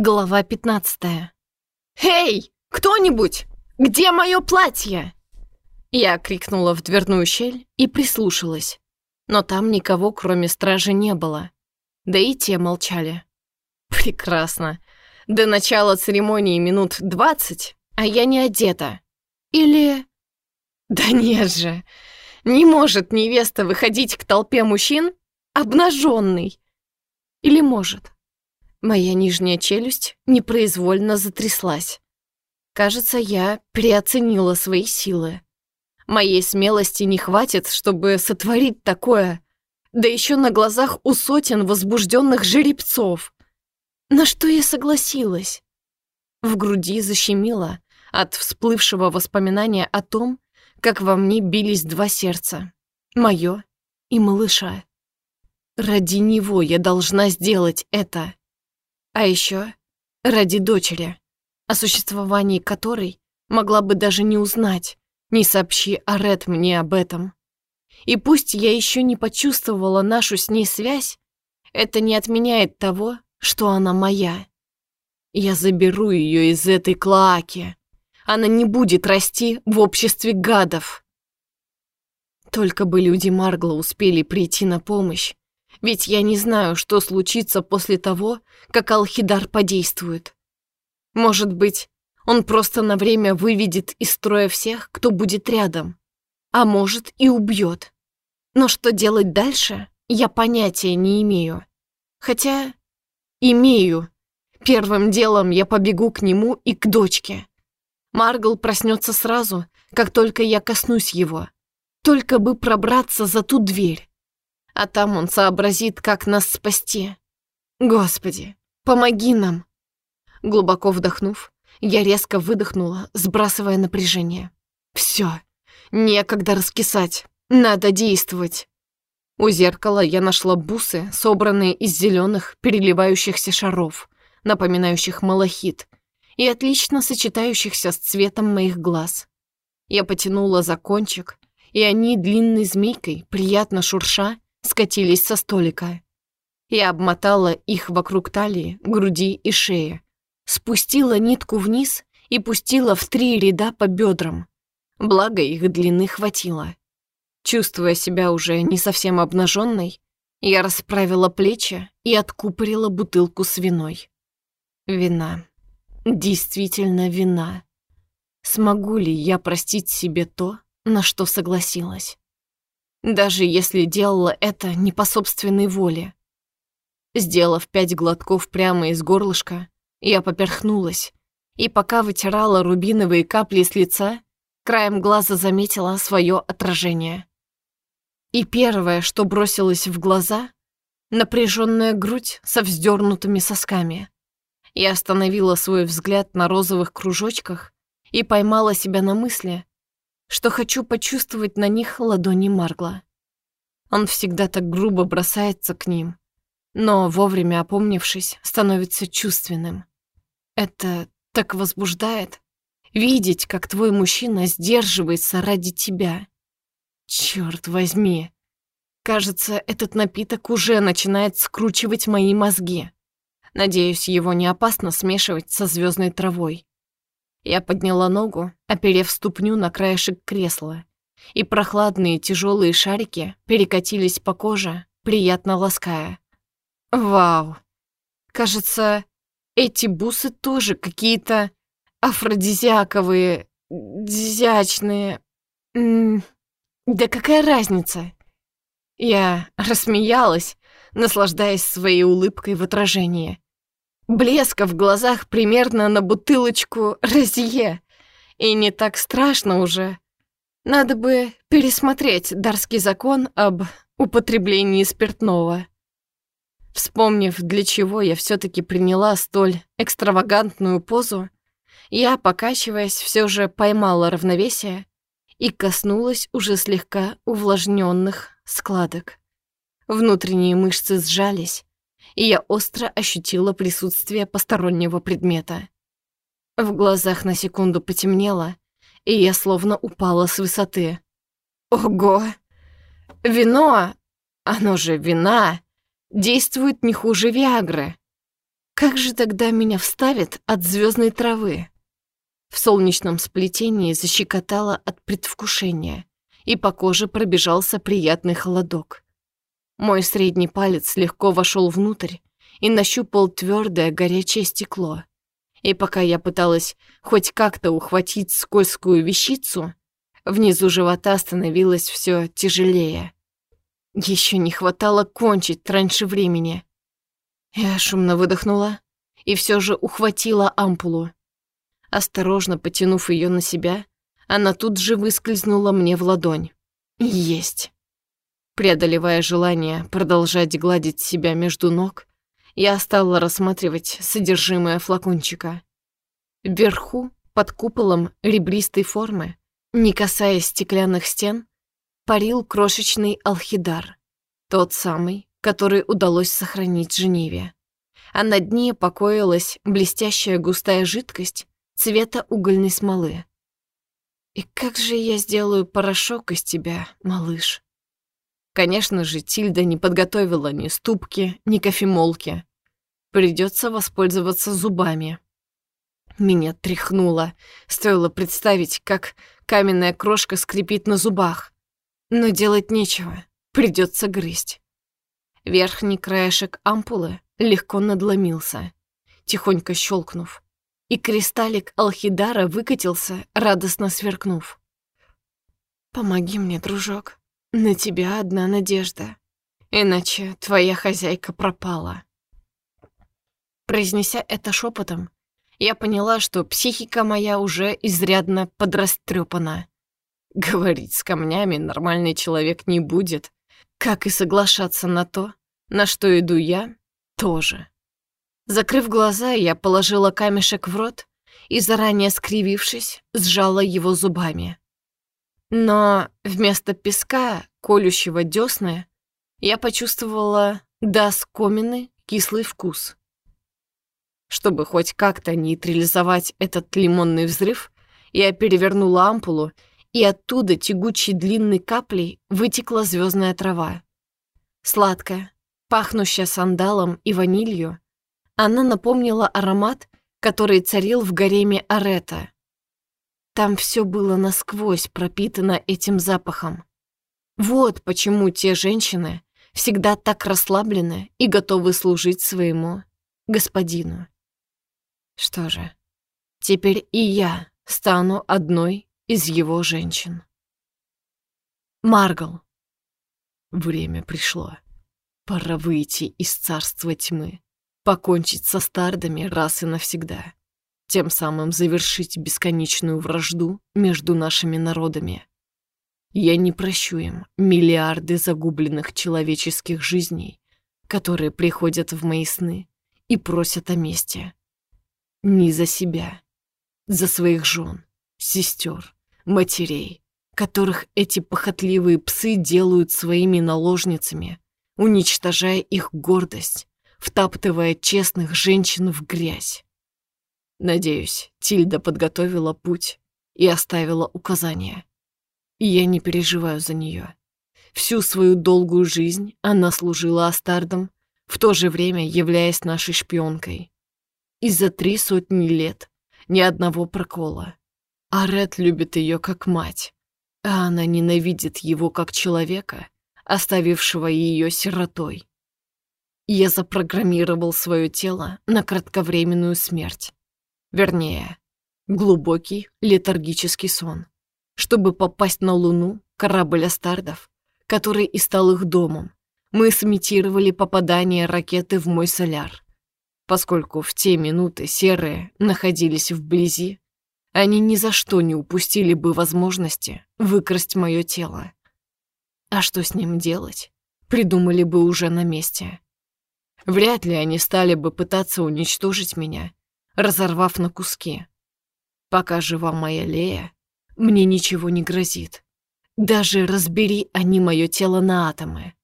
Глава 15. «Эй, кто-нибудь! Где мое платье?» Я крикнула в дверную щель и прислушалась. Но там никого, кроме стражи, не было. Да и те молчали. Прекрасно. До начала церемонии минут двадцать, а я не одета. Или... Да нет же. Не может невеста выходить к толпе мужчин обнаженной. Или может? Моя нижняя челюсть непроизвольно затряслась. Кажется, я переоценила свои силы. Моей смелости не хватит, чтобы сотворить такое, да еще на глазах у сотен возбужденных жеребцов. На что я согласилась? В груди защемило от всплывшего воспоминания о том, как во мне бились два сердца. Мое и малыша. Ради него я должна сделать это. А еще ради дочери, о существовании которой могла бы даже не узнать, не сообщи Арет мне об этом. И пусть я еще не почувствовала нашу с ней связь, это не отменяет того, что она моя. Я заберу ее из этой клоаки. Она не будет расти в обществе гадов. Только бы люди Маргла успели прийти на помощь, ведь я не знаю, что случится после того, как Алхидар подействует. Может быть, он просто на время выведет из строя всех, кто будет рядом, а может и убьет. Но что делать дальше, я понятия не имею. Хотя имею. Первым делом я побегу к нему и к дочке. Маргл проснется сразу, как только я коснусь его. Только бы пробраться за ту дверь а там он сообразит, как нас спасти. Господи, помоги нам!» Глубоко вдохнув, я резко выдохнула, сбрасывая напряжение. «Все, некогда раскисать, надо действовать!» У зеркала я нашла бусы, собранные из зеленых переливающихся шаров, напоминающих малахит, и отлично сочетающихся с цветом моих глаз. Я потянула за кончик, и они длинной змейкой, приятно шурша, скатились со столика. Я обмотала их вокруг талии, груди и шеи, спустила нитку вниз и пустила в три ряда по бедрам. Благо их длины хватило. Чувствуя себя уже не совсем обнаженной, я расправила плечи и откупорила бутылку с виной. Вина. Действительно вина. Смогу ли я простить себе то, на что согласилась? Даже если делала это не по собственной воле. Сделав пять глотков прямо из горлышка, я поперхнулась, и пока вытирала рубиновые капли с лица, краем глаза заметила свое отражение. И первое, что бросилось в глаза — напряженная грудь со вздернутыми сосками. Я остановила свой взгляд на розовых кружочках и поймала себя на мысли, что хочу почувствовать на них ладони Маргла. Он всегда так грубо бросается к ним, но вовремя опомнившись, становится чувственным. Это так возбуждает. Видеть, как твой мужчина сдерживается ради тебя. Черт возьми. Кажется, этот напиток уже начинает скручивать мои мозги. Надеюсь, его не опасно смешивать со звездной травой. Я подняла ногу, оперев ступню на краешек кресла, и прохладные тяжелые шарики перекатились по коже, приятно лаская. Вау! Кажется, эти бусы тоже какие-то афродизиаковые, дизячные. да какая разница? Я рассмеялась, наслаждаясь своей улыбкой в отражении. Блеска в глазах примерно на бутылочку Розье. И не так страшно уже. Надо бы пересмотреть Дарский закон об употреблении спиртного. Вспомнив, для чего я все таки приняла столь экстравагантную позу, я, покачиваясь, все же поймала равновесие и коснулась уже слегка увлажненных складок. Внутренние мышцы сжались, и я остро ощутила присутствие постороннего предмета. В глазах на секунду потемнело, и я словно упала с высоты. Ого! Вино, оно же вина, действует не хуже Виагры. как же тогда меня вставит от звездной травы? В солнечном сплетении защекотало от предвкушения, и по коже пробежался приятный холодок. Мой средний палец легко вошел внутрь и нащупал твердое горячее стекло. И пока я пыталась хоть как-то ухватить скользкую вещицу, внизу живота становилось все тяжелее. Еще не хватало кончить раньше времени. Я шумно выдохнула и все же ухватила ампулу. Осторожно потянув ее на себя, она тут же выскользнула мне в ладонь. Есть. Преодолевая желание продолжать гладить себя между ног, я стала рассматривать содержимое флакончика. Вверху, под куполом ребристой формы, не касаясь стеклянных стен, парил крошечный алхидар. Тот самый, который удалось сохранить Женеве. А на дне покоилась блестящая густая жидкость цвета угольной смолы. «И как же я сделаю порошок из тебя, малыш?» Конечно же, Тильда не подготовила ни ступки, ни кофемолки. Придется воспользоваться зубами. Меня тряхнуло. Стоило представить, как каменная крошка скрипит на зубах. Но делать нечего. Придется грызть. Верхний краешек ампулы легко надломился, тихонько щелкнув и кристаллик Алхидара выкатился, радостно сверкнув. «Помоги мне, дружок. На тебя одна надежда. Иначе твоя хозяйка пропала». Произнеся это шепотом, я поняла, что психика моя уже изрядно подрастрепана. Говорить с камнями нормальный человек не будет, как и соглашаться на то, на что иду я, тоже. Закрыв глаза, я положила камешек в рот и, заранее скривившись, сжала его зубами. Но вместо песка, колющего десны, я почувствовала до кислый вкус. Чтобы хоть как-то нейтрализовать этот лимонный взрыв, я перевернула ампулу, и оттуда тягучей длинной каплей вытекла звездная трава. Сладкая, пахнущая сандалом и ванилью, она напомнила аромат, который царил в гареме Арета. Там все было насквозь пропитано этим запахом. Вот почему те женщины всегда так расслаблены и готовы служить своему господину. Что же, теперь и я стану одной из его женщин. Маргал. Время пришло. Пора выйти из царства тьмы покончить со стардами раз и навсегда, тем самым завершить бесконечную вражду между нашими народами. Я не прощу им миллиарды загубленных человеческих жизней, которые приходят в мои сны и просят о мести. Не за себя, за своих жен, сестер, матерей, которых эти похотливые псы делают своими наложницами, уничтожая их гордость, втаптывая честных женщин в грязь. Надеюсь, Тильда подготовила путь и оставила указания. я не переживаю за нее. Всю свою долгую жизнь она служила Астардом, в то же время являясь нашей шпионкой. И за три сотни лет ни одного прокола. А Ред любит ее как мать, а она ненавидит его как человека, оставившего ее сиротой. Я запрограммировал свое тело на кратковременную смерть. Вернее, глубокий летаргический сон. Чтобы попасть на Луну, корабль Астардов, который и стал их домом, мы сымитировали попадание ракеты в мой соляр. Поскольку в те минуты серые находились вблизи, они ни за что не упустили бы возможности выкрасть мое тело. А что с ним делать, придумали бы уже на месте. Вряд ли они стали бы пытаться уничтожить меня, разорвав на куски. Пока жива моя Лея, мне ничего не грозит. Даже разбери они мое тело на атомы.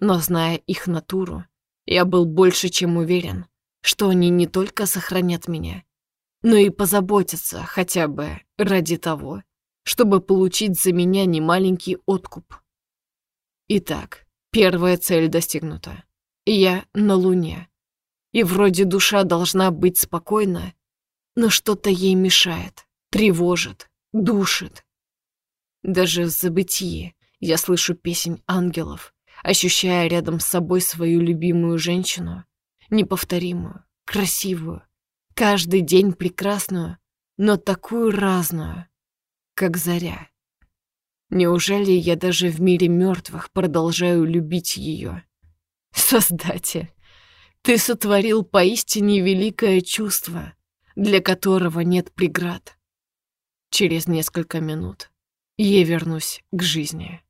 Но зная их натуру, я был больше чем уверен, что они не только сохранят меня, но и позаботятся хотя бы ради того, чтобы получить за меня немаленький откуп. Итак, первая цель достигнута. Я на Луне. И вроде душа должна быть спокойна, но что-то ей мешает, тревожит, душит. Даже в забытии я слышу песнь ангелов, ощущая рядом с собой свою любимую женщину, неповторимую, красивую, каждый день прекрасную, но такую разную, как заря. Неужели я даже в мире мертвых продолжаю любить ее? Создатель, ты сотворил поистине великое чувство, для которого нет преград. Через несколько минут я вернусь к жизни.